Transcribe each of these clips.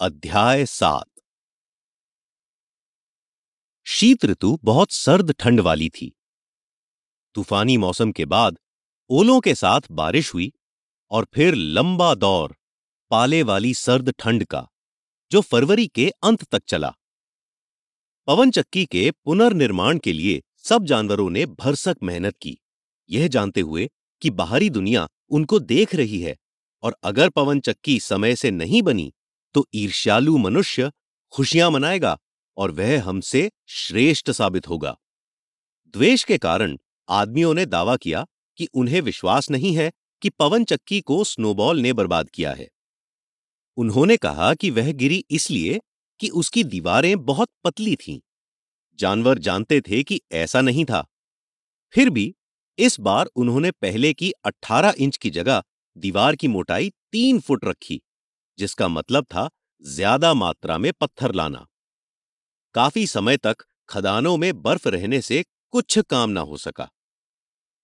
अध्याय सात। शीत ऋतु बहुत सर्द ठंड वाली थी। तूफानी मौसम के बाद ओलों के साथ बारिश हुई और फिर लंबा दौर पाले वाली सर्द ठंड का, जो फरवरी के अंत तक चला। पवन चक्की के पुनर्निर्माण के लिए सब जानवरों ने भरसक मेहनत की। यह जानते हुए कि बाहरी दुनिया उनको देख रही है और अगर पवन चक्की समय से नहीं बनी तो ईर्ष्यालु मनुष्य खुशियाँ मनाएगा और वह हमसे श्रेष्ठ साबित होगा। द्वेष के कारण आदमियों ने दावा किया कि उन्हें विश्वास नहीं है कि पवन चक्की को स्नोबॉल ने बर्बाद किया है। उन्होंने कहा कि वह गिरी इसलिए कि उसकी दीवारें बहुत पतली थीं। जानवर जानते थे कि ऐसा नहीं था। फिर भी इस बार उन्होंने पहले की 18 इंच की जगह दीवार की मोटाई तीन फुट रखी। जिसका मतलब था ज़्यादा मात्रा में पत्थर लाना। काफ़ी समय तक खदानों में बर्फ़ रहने से कुछ काम ना हो सका।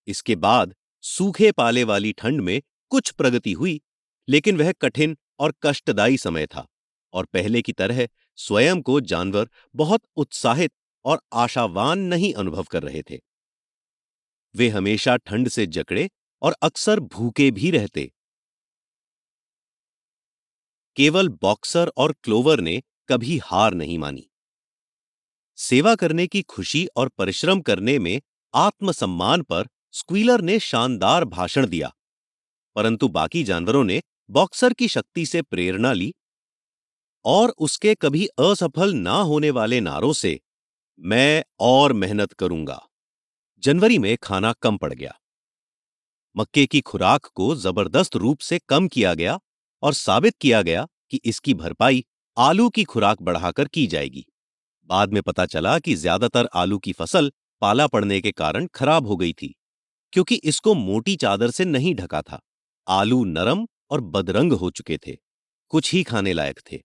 इसके बाद सूखे पाले वाली ठंड में कुछ प्रगति हुई, लेकिन वह कठिन और कष्टदायी समय था और पहले की तरह स्वयं को जानवर बहुत उत्साहित और आशावान नहीं अनुभव कर रहे थे। वे हमेशा ठंड से जकड़े और अक्सर भूखे भी रहते। केवल बॉक्सर और क्लोवर ने कभी हार नहीं मानी। सेवा करने की खुशी और परिश्रम करने में आत्मसम्मान पर स्क्वीलर ने शानदार भाषण दिया। परंतु बाकी जानवरों ने बॉक्सर की शक्ति से प्रेरणा ली और उसके कभी असफल ना होने वाले नारों से मैं और मेहनत करूँगा। जनवरी में खाना कम पड़ गया। मक्के की खुराक को ज़बरदस्त रूप से कम किया गया और साबित किया गया कि इसकी भरपाई आलू की खुराक बढ़ाकर की जाएगी। बाद में पता चला कि ज़्यादातर आलू की फ़सल पाला पड़ने के कारण खराब हो गई थी, क्योंकि इसको मोटी चादर से नहीं ढका था। आलू नरम और बदरंग हो चुके थे, कुछ ही खाने लायक थे।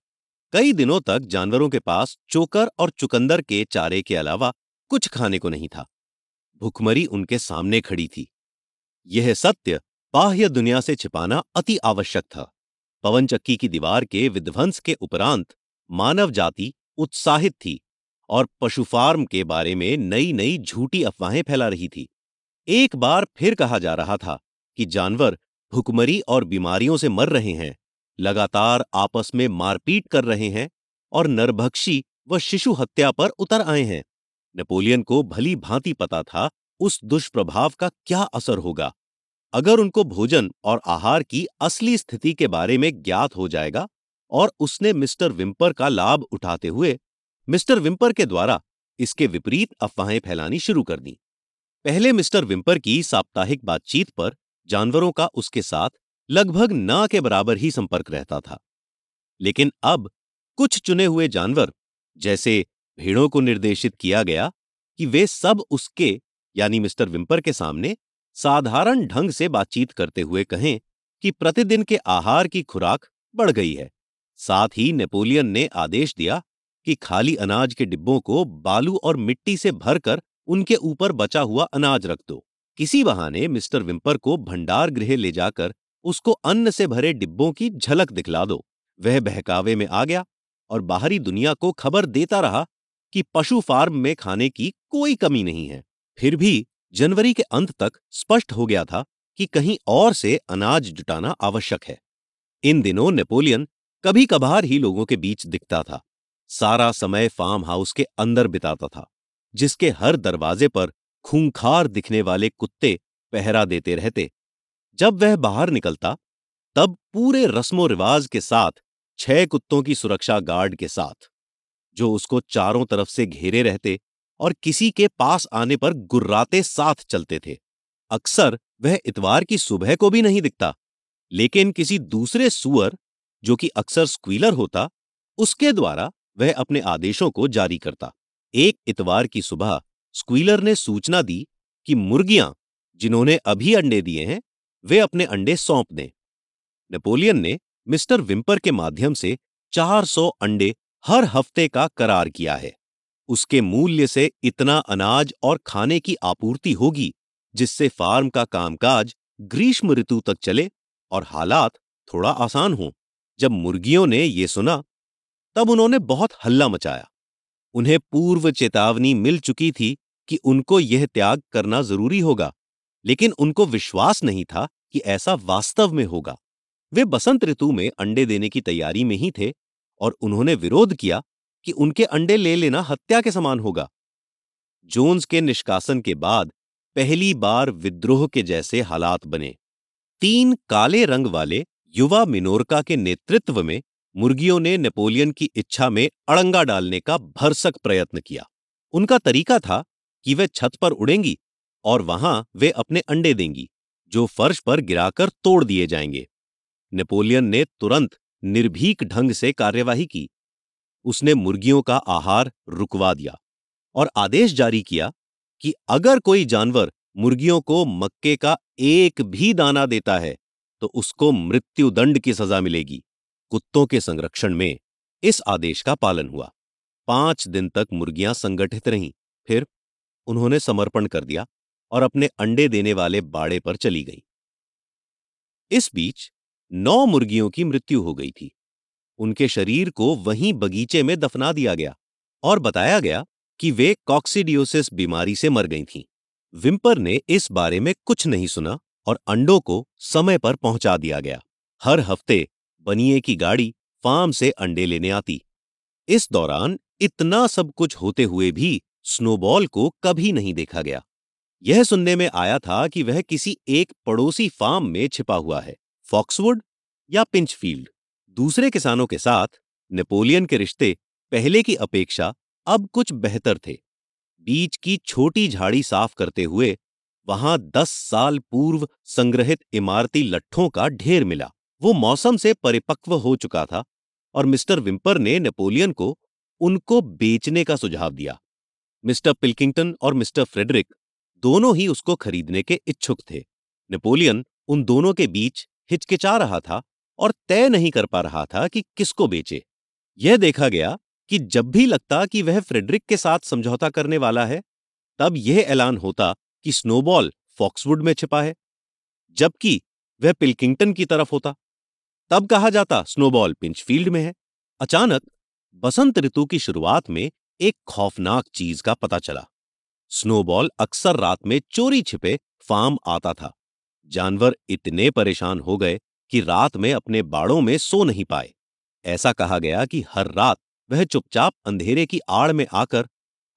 कई दिनों तक जानवरों के पास चोकर और चुकंदर के चारे के अलावा कुछ खाने को नहीं था। भुखमरी उनके सामने खड़ी थी। यह सत्य बाह्य दुनिया से छिपाना अति आवश्यक था। पवन चक्की की दीवार के विध्वंस के उपरांत मानव जाति उत्साहित थी और पशु फार्म के बारे में नई नई झूठी अफवाहें फैला रही थी। एक बार फिर कहा जा रहा था कि जानवर भुखमरी और बीमारियों से मर रहे हैं, लगातार आपस में मारपीट कर रहे हैं और नरभक्षी व शिशु हत्या पर उतर आए हैं। नेपोलियन को भली भांति पता था उस दुष्प्रभाव का क्या असर होगा। अगर उनको भोजन और आहार की असली स्थिति के बारे में ज्ञात हो जाएगा और उसने मिस्टर विम्पर का लाभ उठाते हुए मिस्टर विम्पर के द्वारा इसके विपरीत अफवाहें फैलानी शुरू कर दी। पहले मिस्टर विम्पर की साप्ताहिक बातचीत पर जानवरों का उसके साथ लगभग ना के बराबर ही संपर्क रहता था। लेकिन अब कुछ चुने हुए जानवर, जैसे भेड़ों को निर्देशित किया गया कि वे सब उसके, यानी मिस्टर विम्पर के सामने साधारण ढंग से बातचीत करते हुए कहें कि प्रतिदिन के आहार की खुराक बढ़ गई है। साथ ही नेपोलियन ने आदेश दिया कि खाली अनाज के डिब्बों को बालू और मिट्टी से भरकर उनके ऊपर बचा हुआ अनाज रख दो। किसी बहाने मिस्टर विम्पर को भंडार गृह ले जाकर उसको अन्न से भरे डिब्बों की झलक दिखला दो। वह बहकावे में आ गया और बाहरी दुनिया को खबर देता रहा कि पशु फार्म में खाने की कोई कमी नहीं है। फिर भी जनवरी के अंत तक स्पष्ट हो गया था कि कहीं और से अनाज जुटाना आवश्यक है। इन दिनों नेपोलियन कभी कभार ही लोगों के बीच दिखता था। सारा समय फार्म हाउस के अंदर बिताता था, जिसके हर दरवाजे पर खूंखार दिखने वाले कुत्ते पहरा देते रहते। जब वह बाहर निकलता, तब पूरे रस्मो रिवाज के साथ, छह कुत्तों की सुरक्षा गार्ड के साथ, जो उसको चारों तरफ़ से घेरे रहते और किसी के पास आने पर गुर्राते साथ चलते थे। अक्सर वह इतवार की सुबह को भी नहीं दिखता, लेकिन किसी दूसरे सुअर, जो कि अक्सर स्क्वीलर होता, उसके द्वारा वह अपने आदेशों को जारी करता। एक इतवार की सुबह स्क्वीलर ने सूचना दी कि मुर्गियाँ, जिन्होंने अभी अंडे दिए हैं, वे अपने अंडे सौंप दें। नेपोलियन ने मिस्टर विम्पर के माध्यम से 400 अंडे हर हफ़्ते का करार किया है। उसके मूल्य से इतना अनाज और खाने की आपूर्ति होगी, जिससे फार्म का कामकाज ग्रीष्म ऋतु तक चले और हालात थोड़ा आसान हो। जब मुर्गियों ने ये सुना, तब उन्होंने बहुत हल्ला मचाया। उन्हें पूर्व चेतावनी मिल चुकी थी कि उनको यह त्याग करना ज़रूरी होगा, लेकिन उनको विश्वास नहीं था कि ऐसा वास्तव में होगा। वे बसंत ऋतु में अंडे देने की तैयारी में ही थे और उन्होंने विरोध किया कि उनके अंडे ले लेना हत्या के समान होगा। जोन्स के निष्कासन के बाद पहली बार विद्रोह के जैसे हालात बने। तीन काले रंग वाले युवा मिनोरका के नेतृत्व में मुर्गियों ने नेपोलियन की इच्छा में अड़ंगा डालने का भरसक प्रयत्न किया। उनका तरीका था कि वे छत पर उड़ेंगी और वहाँ वे अपने अंडे देंगी, जो फर्श पर गिराकर तोड़ दिए जाएँगे। नेपोलियन ने तुरंत निर्भीक ढंग से कार्यवाही की। उसने मुर्गियों का आहार रुकवा दिया और आदेश जारी किया कि अगर कोई जानवर मुर्गियों को मक्के का एक भी दाना देता है तो उसको मृत्युदंड की सजा मिलेगी। कुत्तों के संरक्षण में इस आदेश का पालन हुआ। पाँच दिन तक मुर्गियाँ संगठित रहीं। फिर उन्होंने समर्पण कर दिया और अपने अंडे देने वाले बाड़े पर चली गई। इस बीच नौ मुर्गियों की मृत्यु हो गई थी। उनके शरीर को वहीं बगीचे में दफना दिया गया और बताया गया कि वे कॉक्सीडियोसिस बीमारी से मर गई थीं। विम्पर ने इस बारे में कुछ नहीं सुना और अंडों को समय पर पहुँचा दिया गया। हर हफ़्ते बनिए की गाड़ी फार्म से अंडे लेने आती। इस दौरान इतना सब कुछ होते हुए भी स्नोबॉल को कभी नहीं देखा गया। यह सुनने में आया था कि वह किसी एक पड़ोसी फार्म में छिपा हुआ है, फॉक्सवुड या पिंचफील्ड। दूसरे किसानों के साथ नेपोलियन के रिश्ते पहले की अपेक्षा अब कुछ बेहतर थे। बीच की छोटी झाड़ी साफ़ करते हुए वहाँ दस साल पूर्व संग्रहित इमारती लट्ठों का ढेर मिला। वो मौसम से परिपक्व हो चुका था और मिस्टर विम्पर ने नेपोलियन को उनको बेचने का सुझाव दिया। मिस्टर पिल्किंगटन और मिस्टर फ्रेडरिक दोनों ही उसको खरीदने के इच्छुक थे। नेपोलियन उन दोनों के बीच हिचकिचा रहा था और तय नहीं कर पा रहा था कि किसको बेचे। यह देखा गया कि जब भी लगता कि वह फ्रेडरिक के साथ समझौता करने वाला है, तब यह ऐलान होता कि स्नोबॉल फॉक्सवुड में छिपा है, जबकि वह पिल्किंगटन की तरफ़ होता। तब कहा जाता, स्नोबॉल पिंचफील्ड में है। अचानक बसंत ऋतु की शुरुआत में एक खौफनाक चीज़ का पता चला। स्नोबॉल अक्सर रात में चोरी छिपे फार्म आता था। जानवर इतने परेशान हो गए कि रात में अपने बाड़ों में सो नहीं पाए। ऐसा कहा गया कि हर रात वह चुपचाप अंधेरे की आड़ में आकर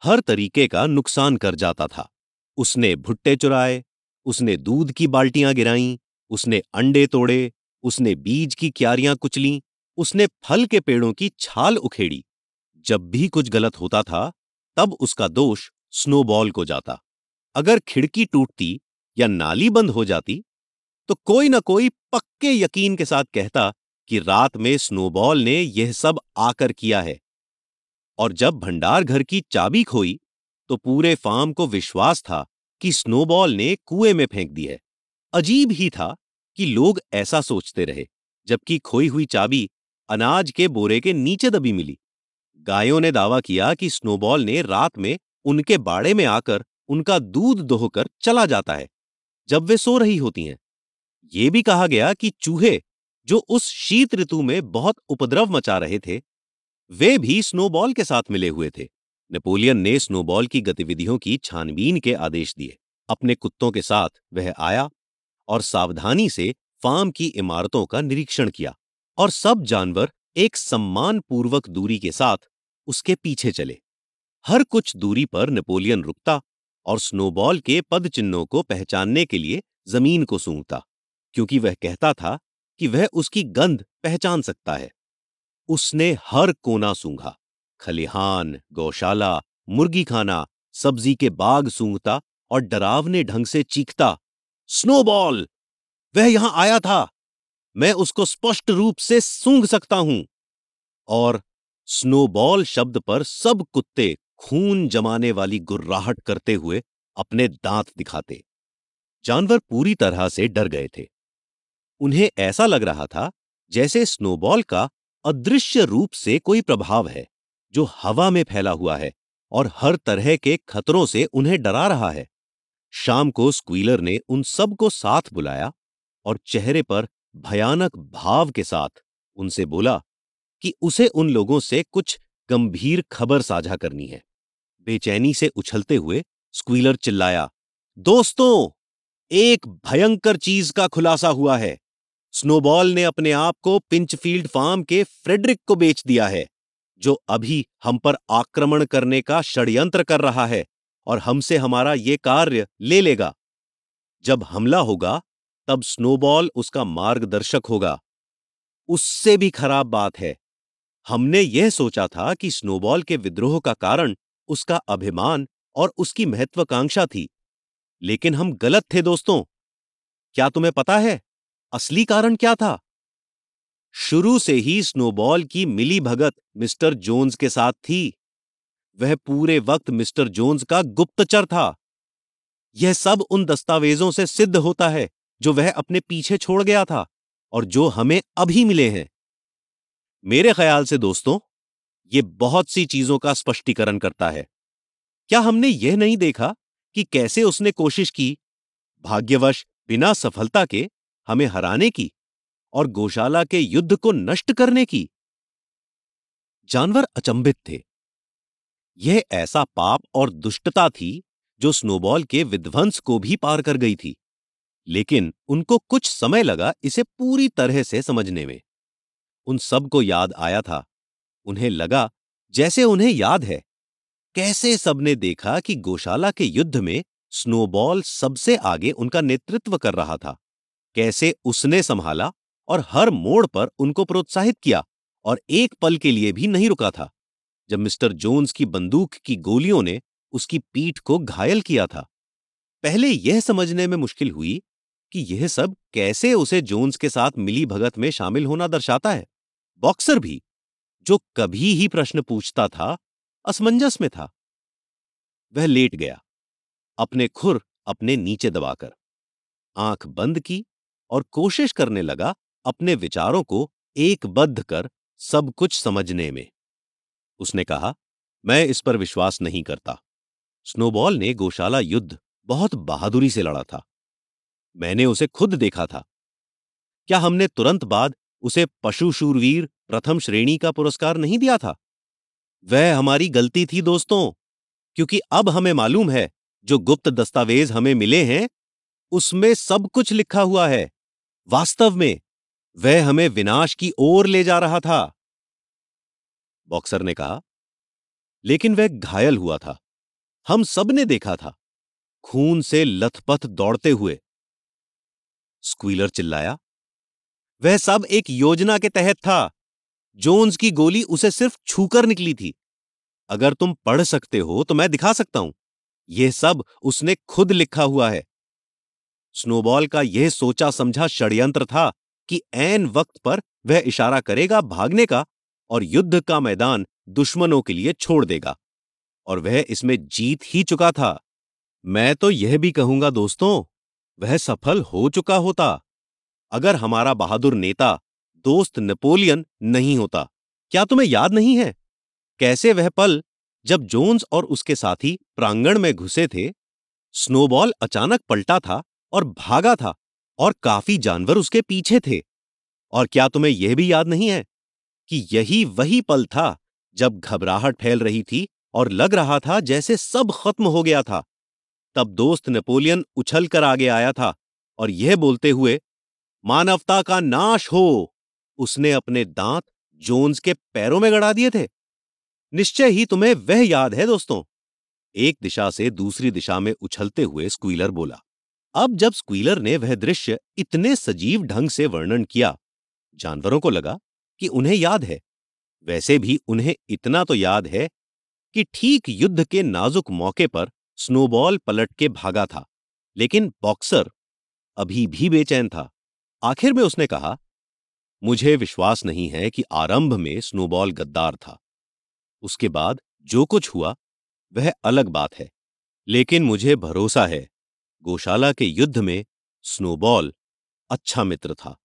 हर तरीके का नुकसान कर जाता था। उसने भुट्टे चुराए, उसने दूध की बाल्टियाँ गिराईं, उसने अंडे तोड़े, उसने बीज की क्यारियाँ कुचली, उसने फल के पेड़ों की छाल उखेड़ी। जब भी कुछ गलत होता था, तब उसका दोष स्नोबॉल को जाता। अगर खिड़की टूटती या नाली बंद हो जाती तो कोई ना कोई पक्के यकीन के साथ कहता कि रात में स्नोबॉल ने यह सब आकर किया है। और जब भंडार घर की चाबी खोई तो पूरे फार्म को विश्वास था कि स्नोबॉल ने कुएँ में फेंक दी है। अजीब ही था कि लोग ऐसा सोचते रहे, जबकि खोई हुई चाबी अनाज के बोरे के नीचे दबी मिली। गायों ने दावा किया कि स्नोबॉल ने रात में उनके बाड़े में आकर उनका दूध दोहकर चला जाता है, जब वे सो रही होती हैं। ये भी कहा गया कि चूहे, जो उस शीत ऋतु में बहुत उपद्रव मचा रहे थे, वे भी स्नोबॉल के साथ मिले हुए थे। नेपोलियन ने स्नोबॉल की गतिविधियों की छानबीन के आदेश दिए। अपने कुत्तों के साथ वह आया और सावधानी से फार्म की इमारतों का निरीक्षण किया और सब जानवर एक सम्मानपूर्वक दूरी के साथ उसके पीछे चले। हर कुछ दूरी पर नेपोलियन रुकता और स्नोबॉल के पद चिन्हों को पहचानने के लिए ज़मीन को सूंघता। क्योंकि वह कहता था कि वह उसकी गंध पहचान सकता है। उसने हर कोना सूंघा, खलिहान, गौशाला मुर्गी खाना सब्ज़ी के बाग सूंघता और डरावने ढंग से चीखता, स्नोबॉल! वह यहाँ आया था। मैं उसको स्पष्ट रूप से सूंघ सकता हूँ। और स्नोबॉल शब्द पर सब कुत्ते खून जमाने वाली गुर्राहट करते हुए अपने दांत दिखाते। जानवर पूरी तरह से डर गए थे। उन्हें ऐसा लग रहा था जैसे स्नोबॉल का अदृश्य रूप से कोई प्रभाव है, जो हवा में फैला हुआ है और हर तरह के खतरों से उन्हें डरा रहा है। शाम को स्क्वीलर ने उन सबको साथ बुलाया और चेहरे पर भयानक भाव के साथ उनसे बोला कि उसे उन लोगों से कुछ गंभीर खबर साझा करनी है। बेचैनी से उछलते हुए स्क्वीलर चिल्लाया, दोस्तों, एक भयंकर चीज़ का खुलासा हुआ है। स्नोबॉल ने अपने आप को पिंचफील्ड फार्म के फ्रेडरिक को बेच दिया है, जो अभी हम पर आक्रमण करने का षड्यंत्र कर रहा है और हमसे हमारा ये कार्य ले लेगा। जब हमला होगा, तब स्नोबॉल उसका मार्गदर्शक होगा। उससे भी खराब बात है। हमने यह सोचा था कि स्नोबॉल के विद्रोह का कारण उसका अभिमान और उसकी महत्वाकांक्षा थी, लेकिन हम गलत थे दोस्तों। क्या तुम्हें पता है? असली कारण क्या था? शुरू से ही स्नोबॉल की मिली भगत मिस्टर जोन्स के साथ थी। वह पूरे वक्त मिस्टर जोन्स का गुप्तचर था। यह सब उन दस्तावेजों से सिद्ध होता है, जो वह अपने पीछे छोड़ गया था और जो हमें अभी मिले हैं। मेरे ख्याल से दोस्तों, ये बहुत सी चीज़ों का स्पष्टीकरण करता है। क्या हमने यह नहीं देखा कि कैसे उसने कोशिश की, भाग्यवश, बिना सफलता के हमें हराने की और गौशाला के युद्ध को नष्ट करने की। जानवर अचंभित थे। यह ऐसा पाप और दुष्टता थी जो स्नोबॉल के विध्वंस को भी पार कर गई थी, लेकिन उनको कुछ समय लगा इसे पूरी तरह से समझने में। उन सबको याद आया था, उन्हें लगा, जैसे उन्हें याद है, कैसे सबने देखा कि गौशाला के युद्ध में स्नोबॉल सबसे आगे उनका नेतृत्व कर रहा था। कैसे उसने संभाला और हर मोड़ पर उनको प्रोत्साहित किया और एक पल के लिए भी नहीं रुका था। जब मिस्टर जोन्स की बंदूक की गोलियों ने उसकी पीठ को घायल किया था, पहले यह समझने में मुश्किल हुई कि यह सब कैसे उसे जोन्स के साथ मिली भगत में शामिल होना दर्शाता है। बॉक्सर भी, जो कभी ही प्रश्न पूछता था, असमंजस में था। वह लेट गया, अपने खुर अपने नीचे दबाकर। आँख बंद की और कोशिश करने लगा अपने विचारों को एकबद्ध कर सब कुछ समझने में। उसने कहा, मैं इस पर विश्वास नहीं करता। स्नोबॉल ने गौशाला युद्ध बहुत बहादुरी से लड़ा था। मैंने उसे खुद देखा था। क्या हमने तुरंत बाद उसे पशु शूरवीर प्रथम श्रेणी का पुरस्कार नहीं दिया था? वह हमारी गलती थी दोस्तों, क्योंकि अब हमें मालूम है, जो गुप्त दस्तावेज़ हमें मिले हैं, उसमें सब कुछ लिखा हुआ है। वास्तव में, वह हमें विनाश की ओर ले जा रहा था। बॉक्सर ने कहा, लेकिन वह घायल हुआ था। हम सबने देखा था, खून से लथपथ दौड़ते हुए। स्क्वीलर चिल्लाया, वह सब एक योजना के तहत था। जोन्स की गोली उसे सिर्फ़ छूकर निकली थी। अगर तुम पढ़ सकते हो तो मैं दिखा सकता हूँ। यह सब उसने खुद लिखा हुआ है। स्नोबॉल का यह सोचा समझा षड्यंत्र था कि ऐन वक्त पर वह इशारा करेगा भागने का और युद्ध का मैदान दुश्मनों के लिए छोड़ देगा। और वह इसमें जीत ही चुका था। मैं तो यह भी कहूँगा दोस्तों, वह सफल हो चुका होता। अगर हमारा बहादुर नेता दोस्त नेपोलियन नहीं होता, क्या तुम्हें याद नहीं है? कैसे वह पल जब जोन्स और उसके साथी प्रांगण में घुसे थे? स्नोबॉल अचानक पलटा था। और भागा था और काफ़ी जानवर उसके पीछे थे। और क्या तुम्हें यह भी याद नहीं है कि यही वही पल था जब घबराहट फैल रही थी और लग रहा था जैसे सब खत्म हो गया था। तब दोस्त नेपोलियन उछल कर आगे आया था और यह बोलते हुए, मानवता का नाश हो। उसने अपने दांत जोन्स के पैरों में गड़ा दिए थे। निश्चय ही तुम्हें वह याद है दोस्तों। एक दिशा से दूसरी दिशा में उछलते हुए स्क्वीलर बोला अब जब स्क्वीलर ने वह दृश्य इतने सजीव ढंग से वर्णन किया, जानवरों को लगा कि उन्हें याद है। वैसे भी उन्हें इतना तो याद है कि ठीक युद्ध के नाजुक मौके पर स्नोबॉल पलट के भागा था, लेकिन बॉक्सर अभी भी बेचैन था। आखिर में उसने कहा, मुझे विश्वास नहीं है कि आरंभ में स्नोबॉल गद्दार था। उसके बाद जो कुछ हुआ, वह अलग बात है, लेकिन मुझे भरोसा है गौशाला के युद्ध में स्नोबॉल अच्छा मित्र था।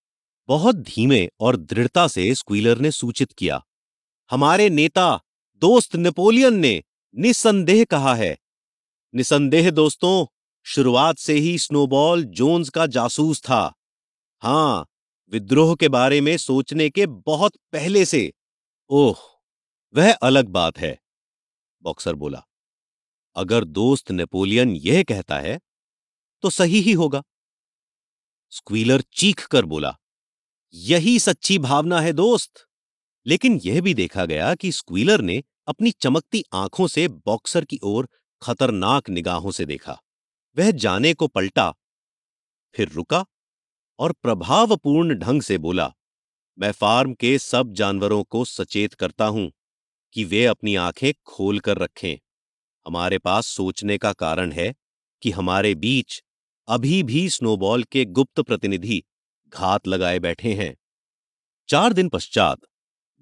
बहुत धीमे और दृढ़ता से स्क्वीलर ने सूचित किया, हमारे नेता, दोस्त नेपोलियन ने निसंदेह कहा है। निसंदेह दोस्तों, शुरुआत से ही स्नोबॉल जोन्स का जासूस था। हाँ, विद्रोह के बारे में सोचने के बहुत पहले से ओह, वह अलग बात है, बॉक्सर बोला। अगर दोस्त नेपोलियन यह कहता है तो सही ही होगा। स्क्वीलर चीख कर बोला, यही सच्ची भावना है दोस्त। लेकिन यह भी देखा गया कि स्क्वीलर ने अपनी चमकती आँखों से बॉक्सर की ओर खतरनाक निगाहों से देखा। वह जाने को पलटा, फिर रुका और प्रभावपूर्ण ढंग से बोला, मैं फार्म के सब जानवरों को सचेत करता हूँ कि वे अपनी आँखें खोल कर रखें। हमारे पास सोचने का कारण है कि हमारे बीच अभी भी स्नोबॉल के गुप्त प्रतिनिधि घात लगाए बैठे हैं। चार दिन पश्चात,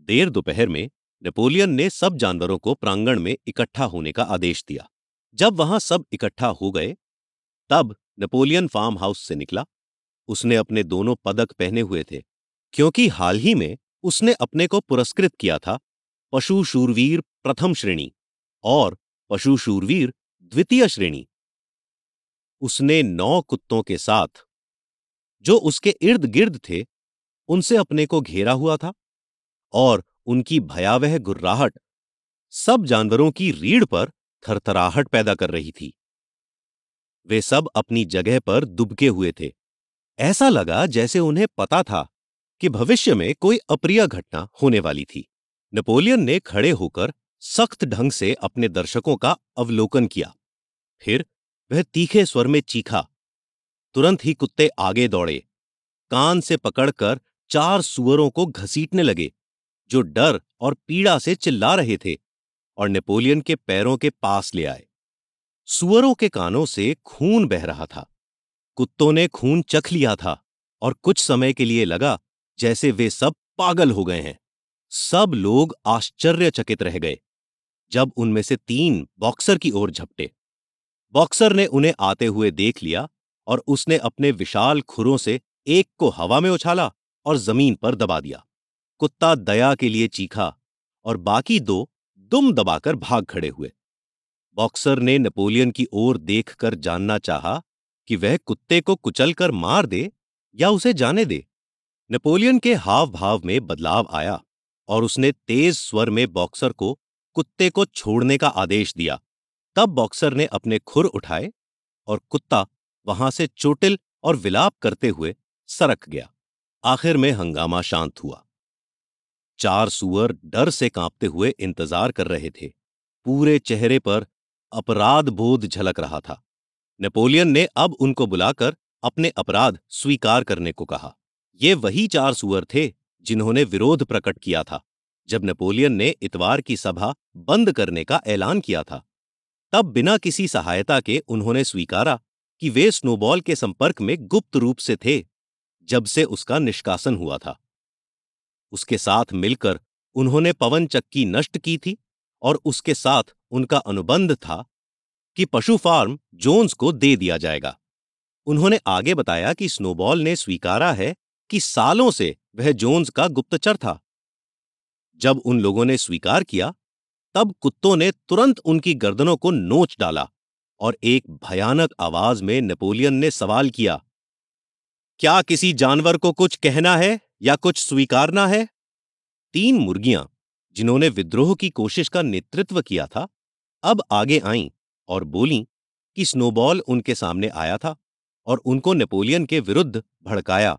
देर दोपहर में, नेपोलियन ने सब जानवरों को प्रांगण में इकट्ठा होने का आदेश दिया। जब वहाँ सब इकट्ठा हो गए, तब नेपोलियन फार्म हाउस से निकला। उसने अपने दोनों पदक पहने हुए थे, क्योंकि हाल ही में उसने अपने को पुरस्कृत किया था पशु शूरवीर प्रथम श्रेणी और पशु शूरवीर द्वितीय श्रेणी। उसने नौ कुत्तों के साथ, जो उसके इर्द गिर्द थे, उनसे अपने को घेरा हुआ था और उनकी भयावह गुर्राहट सब जानवरों की रीढ़ पर थरथराहट पैदा कर रही थी। वे सब अपनी जगह पर दुबके हुए थे। ऐसा लगा जैसे उन्हें पता था कि भविष्य में कोई अप्रिय घटना होने वाली थी। नेपोलियन ने खड़े होकर सख्त ढंग से अपने दर्शकों का अवलोकन किया। फिर वह तीखे स्वर में चीखा। तुरंत ही कुत्ते आगे दौड़े। कान से पकड़कर चार सुअरों को घसीटने लगे, जो डर और पीड़ा से चिल्ला रहे थे और नेपोलियन के पैरों के पास ले आए। सुअरों के कानों से खून बह रहा था। कुत्तों ने खून चख लिया था और कुछ समय के लिए लगा जैसे वे सब पागल हो गए हैं। सब लोग आश्चर्यचकित रह गए, जब उनमें से तीन बॉक्सर की ओर झपटे। बॉक्सर ने उन्हें आते हुए देख लिया और उसने अपने विशाल खुरों से एक को हवा में उछाला और ज़मीन पर दबा दिया। कुत्ता दया के लिए चीखा और बाकी दो दुम दबाकर भाग खड़े हुए। बॉक्सर ने नेपोलियन की ओर देखकर जानना चाहा कि वह कुत्ते को कुचलकर मार दे या उसे जाने दे। नेपोलियन के हाव भाव में बदलाव आया और उसने तेज स्वर में बॉक्सर को कुत्ते को छोड़ने का आदेश दिया। तब बॉक्सर ने अपने खुर उठाए और कुत्ता वहाँ से चोटिल और विलाप करते हुए सरक गया। आखिर में हंगामा शांत हुआ। चार सुअर डर से कांपते हुए इंतज़ार कर रहे थे। पूरे चेहरे पर अपराध बोध झलक रहा था। नेपोलियन ने अब उनको बुलाकर अपने अपराध स्वीकार करने को कहा। ये वही चार सुअर थे जिन्होंने विरोध प्रकट किया था, जब नेपोलियन ने इतवार की सभा बंद करने का ऐलान किया था। तब बिना किसी सहायता के उन्होंने स्वीकारा कि वे स्नोबॉल के संपर्क में गुप्त रूप से थे, जब से उसका निष्कासन हुआ था। उसके साथ मिलकर उन्होंने पवन चक्की नष्ट की थी और उसके साथ उनका अनुबंध था कि पशु फार्म जोन्स को दे दिया जाएगा। उन्होंने आगे बताया कि स्नोबॉल ने स्वीकारा है कि सालों से वह जोन्स का गुप्तचर था। जब उन लोगों ने स्वीकार किया तब कुत्तों ने तुरंत उनकी गर्दनों को नोच डाला और एक भयानक आवाज़ में नेपोलियन ने सवाल किया, क्या किसी जानवर को कुछ कहना है या कुछ स्वीकारना है? तीन मुर्गियाँ, जिन्होंने विद्रोह की कोशिश का नेतृत्व किया था, अब आगे आईं और बोलीं कि स्नोबॉल उनके सामने आया था और उनको नेपोलियन के विरुद्ध भड़काया।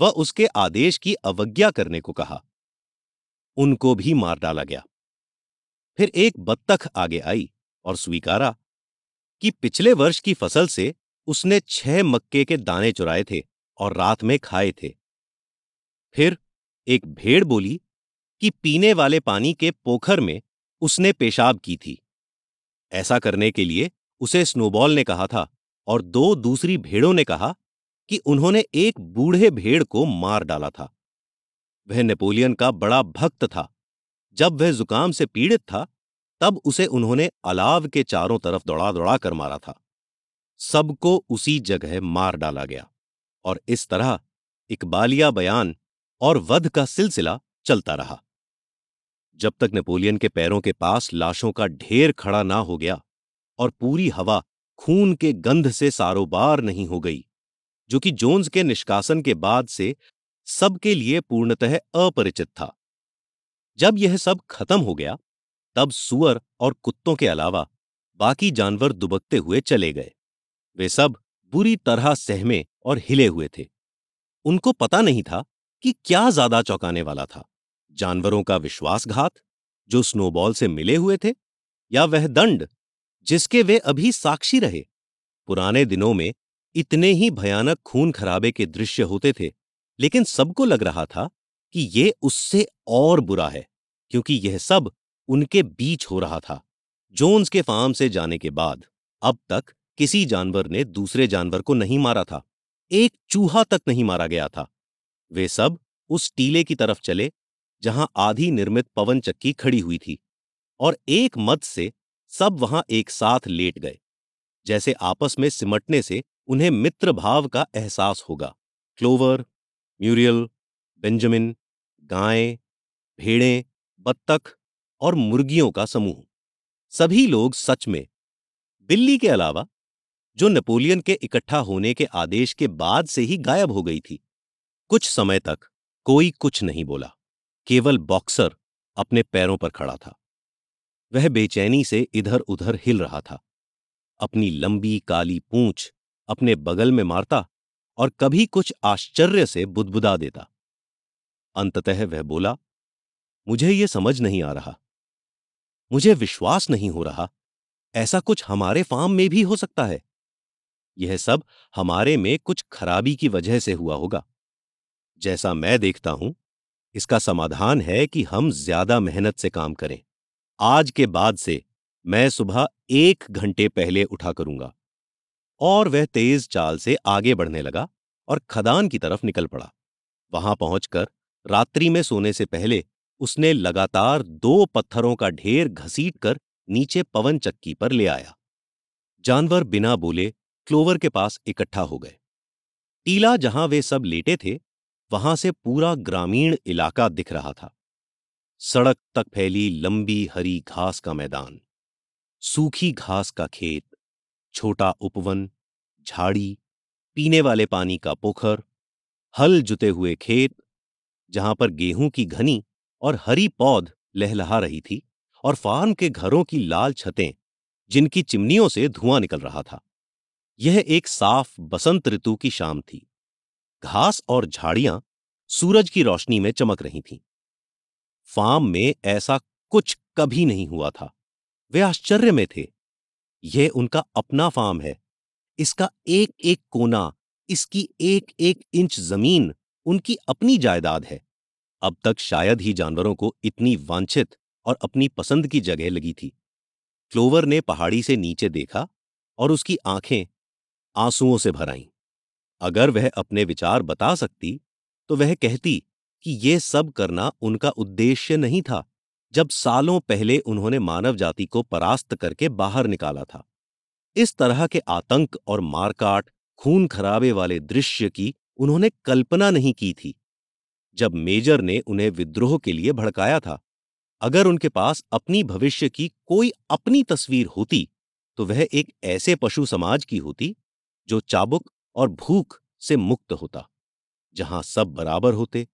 वह उसके आदेश की अवज्ञा करने को कहा। उनको भी मार डाला गया। फिर एक बत्तख आगे आई और स्वीकारा कि पिछले वर्ष की फ़सल से उसने छह मक्के के दाने चुराए थे और रात में खाए थे। फिर एक भेड़ बोली कि पीने वाले पानी के पोखर में उसने पेशाब की थी। ऐसा करने के लिए उसे स्नोबॉल ने कहा था और दो दूसरी भेड़ों ने कहा कि उन्होंने एक बूढ़े भेड़ को मार डाला था। वह नेपोलियन का बड़ा भक्त था जब वह जुकाम से पीड़ित था, तब उसे उन्होंने अलाव के चारों तरफ़ दौड़ा दौड़ा कर मारा था। सबको उसी जगह मार डाला गया और इस तरह इकबालिया बयान और वध का सिलसिला चलता रहा। जब तक नेपोलियन के पैरों के पास लाशों का ढेर खड़ा ना हो गया और पूरी हवा खून के गंध से सारोबार नहीं हो गई, जो कि जोन्स के निष्कासन के बाद से सबके लिए पूर्णतः अपरिचित था। जब यह सब खत्म हो गया, तब सुअर और कुत्तों के अलावा बाकी जानवर दुबकते हुए चले गए। वे सब बुरी तरह सहमे और हिले हुए थे। उनको पता नहीं था कि क्या ज़्यादा चौंकाने वाला था। जानवरों का विश्वासघात, जो स्नोबॉल से मिले हुए थे, या वह दंड, जिसके वे अभी साक्षी रहे। पुराने दिनों में इतने ही भयानक खून खराबे के दृश्य होते थे, लेकिन सबको लग रहा था कि ये उससे और बुरा है, क्योंकि यह सब उनके बीच हो रहा था जोन्स के फार्म से जाने के बाद। अब तक किसी जानवर ने दूसरे जानवर को नहीं मारा था, एक चूहा तक नहीं मारा गया था। वे सब उस टीले की तरफ़ चले, जहाँ आधी निर्मित पवन चक्की खड़ी हुई थी, और एक मत से सब वहाँ एक साथ लेट गए, जैसे आपस में सिमटने से उन्हें मित्र भाव का एहसास होगा। क्लोवर, म्यूरियल, बेंजामिन गायें, भेड़ें, बत्तख और मुर्गियों का समूह। सभी लोग सच में बिल्ली के अलावा, जो नेपोलियन के इकट्ठा होने के आदेश के बाद से ही गायब हो गई थी, कुछ समय तक कोई कुछ नहीं बोला, केवल बॉक्सर अपने पैरों पर खड़ा था। वह बेचैनी से इधर उधर हिल रहा था, अपनी लंबी काली पूंछ अपने बगल में मारता और कभी कुछ आश्चर्य से बुदबुदा देता। अंततः वह बोला, मुझे ये समझ नहीं आ रहा। मुझे विश्वास नहीं हो रहा। ऐसा कुछ हमारे फार्म में भी हो सकता है। यह सब हमारे में कुछ खराबी की वजह से हुआ होगा। जैसा मैं देखता हूँ, इसका समाधान है कि हम ज़्यादा मेहनत से काम करें। आज के बाद से मैं सुबह एक घंटे पहले उठा करूँगा। और वह तेज चाल से आगे बढ़ने लगा और खदान की तरफ़ निकल पड़ा। वहाँ पहुंचकर रात्रि में सोने से पहले उसने लगातार दो पत्थरों का ढेर घसीट कर नीचे पवन चक्की पर ले आया। जानवर बिना बोले क्लोवर के पास इकट्ठा हो गए। टीला जहाँ वे सब लेटे थे, वहाँ से पूरा ग्रामीण इलाका दिख रहा था। सड़क तक फैली लंबी हरी घास का मैदान, सूखी घास का खेत, छोटा उपवन, झाड़ी, पीने वाले पानी का पोखर, हल जुते हुए खेत जहाँ पर गेहूँ की घनी और हरी पौध लहलहा रही थी और फार्म के घरों की लाल छतें, जिनकी चिमनियों से धुआँ निकल रहा था। यह एक साफ़ बसंत ऋतु की शाम थी। घास और झाड़ियाँ सूरज की रोशनी में चमक रही थीं। फार्म में ऐसा कुछ कभी नहीं हुआ था। वे आश्चर्य में थे। यह उनका अपना फार्म है। इसका एक एक कोना, इसकी एक एक इंच ज़मीन उनकी अपनी जायदाद है। अब तक शायद ही जानवरों को इतनी वांछित और अपनी पसंद की जगह लगी थी। क्लोवर ने पहाड़ी से नीचे देखा और उसकी आँखें आंसुओं से भर आईं। अगर वह अपने विचार बता सकती तो वह कहती कि ये सब करना उनका उद्देश्य नहीं था, जब सालों पहले उन्होंने मानव जाति को परास्त करके बाहर निकाला था। इस तरह के आतंक और मारकाट, खून खराबे वाले दृश्य की उन्होंने कल्पना नहीं की थी। जब मेजर ने उन्हें विद्रोह के लिए भड़काया था, अगर उनके पास अपनी भविष्य की कोई अपनी तस्वीर होती तो वह एक ऐसे पशु समाज की होती, जो चाबुक और भूख से मुक्त होता, जहाँ सब बराबर होते,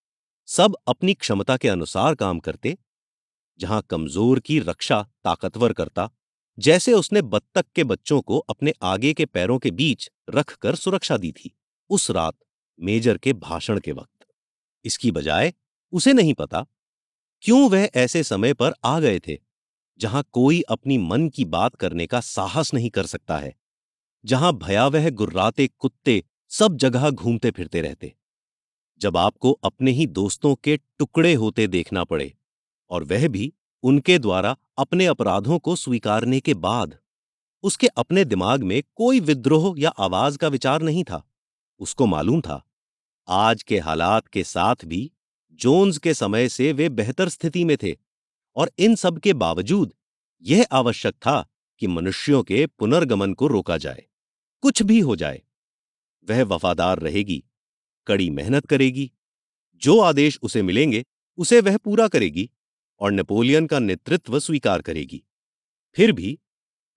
सब अपनी क्षमता के अनुसार काम करते, जहाँ कमज़ोर की रक्षा ताकतवर करता, जैसे उसने बत्तख के बच्चों को अपने आगे के पैरों के बीच रखकर सुरक्षा दी थी। उस रात मेजर के भाषण के वक्त। इसकी बजाय, उसे नहीं पता, क्यों वह ऐसे समय पर आ गए थे, जहाँ कोई अपनी मन की बात करने का साहस नहीं कर सकता है, जहाँ भयावह गुर्राते, कुत्ते सब जगह घूमते फिरते रहते। जब आपको अपने ही दोस्तों के टुकड़े होते देखना पड़े, और वह भी उनके द्वारा अपने अपराधों को स्वीकारने के बाद, उसके अपने दिमाग में कोई विद्रोह या आवाज़ का विचार नहीं था, उसको मालूम था आज के हालात के साथ भी जोन्स के समय से वे बेहतर स्थिति में थे और इन सब के बावजूद यह आवश्यक था कि मनुष्यों के पुनर्गमन को रोका जाए, कुछ भी हो जाए। वह वफादार रहेगी, कड़ी मेहनत करेगी, जो आदेश उसे मिलेंगे, उसे वह पूरा करेगी और नेपोलियन का नेतृत्व स्वीकार करेगी। फिर भी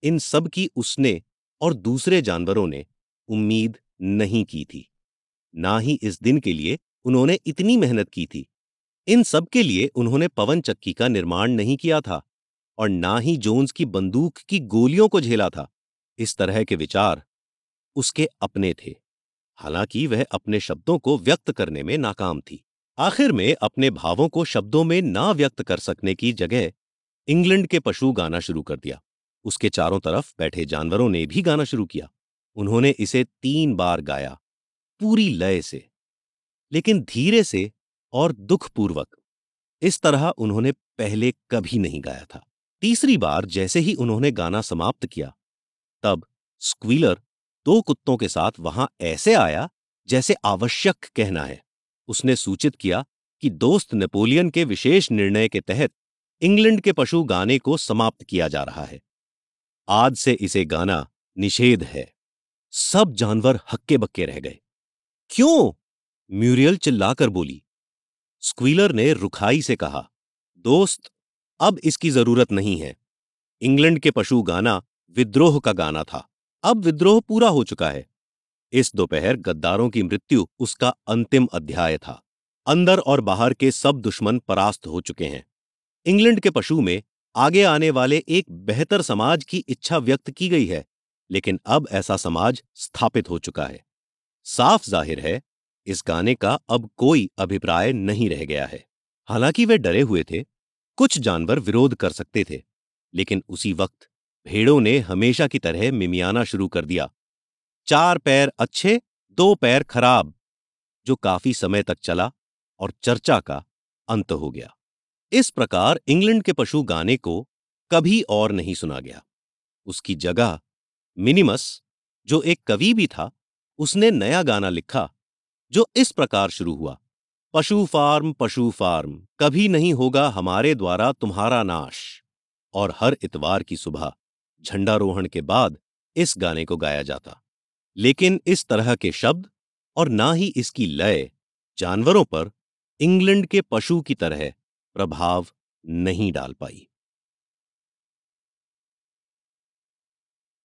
इन सब की उसने और दूसरे जानवरों ने उम्मीद नहीं की थी। ना ही इस दिन के लिए उन्होंने इतनी मेहनत की थी। इन सब के लिए उन्होंने पवन चक्की का निर्माण नहीं किया था और ना ही जोन्स की बंदूक की गोलियों को झेला था। इस तरह के विचार उसके अपने थे। हालाँकि वह अपने शब्दों को व्यक्त करने में नाकाम थी। आखिर में अपने भावों को शब्दों में ना व्यक्त कर सकने की जगह इंग्लैंड के पशु गाना शुरू कर दिया। उसके चारों तरफ़ बैठे जानवरों ने भी गाना शुरू किया। उन्होंने इसे तीन बार गाया। पूरी लय से, लेकिन धीरे से और दुखपूर्वक। इस तरह उन्होंने पहले कभी नहीं गाया था। तीसरी बार जैसे ही उन्होंने गाना समाप्त किया, तब स्क्वीलर दो कुत्तों के साथ वहाँ ऐसे आया जैसे आवश्यक कहना है। उसने सूचित किया कि दोस्त नेपोलियन के विशेष निर्णय के तहत इंग्लैंड के पशु गाने को समाप्त किया जा रहा है। आज से इसे गाना निषेध है। सब जानवर हक्के बक्के रह गए। क्यों? म्यूरियल चिल्लाकर बोली। स्क्वीलर ने रुखाई से कहा, दोस्त, अब इसकी ज़रूरत नहीं है। इंग्लैंड के पशु गाना विद्रोह का गाना था। अब विद्रोह पूरा हो चुका है। इस दोपहर गद्दारों की मृत्यु उसका अंतिम अध्याय था। अंदर और बाहर के सब दुश्मन परास्त हो चुके हैं। इंग्लैंड के पशु में आगे आने वाले एक बेहतर समाज की इच्छा व्यक्त की गई है, लेकिन अब ऐसा समाज स्थापित हो चुका है। साफ़ ज़ाहिर है, इस गाने का अब कोई अभिप्राय नहीं रह गया है। हालाँकि वे डरे हुए थे, कुछ जानवर विरोध कर सकते थे, लेकिन उसी वक्त भेड़ों ने हमेशा की तरह मिमियाना शुरू कर दिया। चार पैर अच्छे, दो पैर खराब, जो काफ़ी समय तक चला और चर्चा का अंत हो गया। इस प्रकार इंग्लैंड के पशु गाने को कभी और नहीं सुना गया। उसकी जगह मिनिमस, जो एक कवि भी था उसने नया गाना लिखा, जो इस प्रकार शुरू हुआ, पशु फार्म पशु फार्म, कभी नहीं होगा हमारे द्वारा तुम्हारा नाश। और हर इतवार की सुबह, झंडारोहण के बाद इस गाने को गाया जाता। लेकिन इस तरह के शब्द, और ना ही इसकी लय, जानवरों पर इंग्लैंड के पशु की तरह प्रभाव नहीं डाल पाई।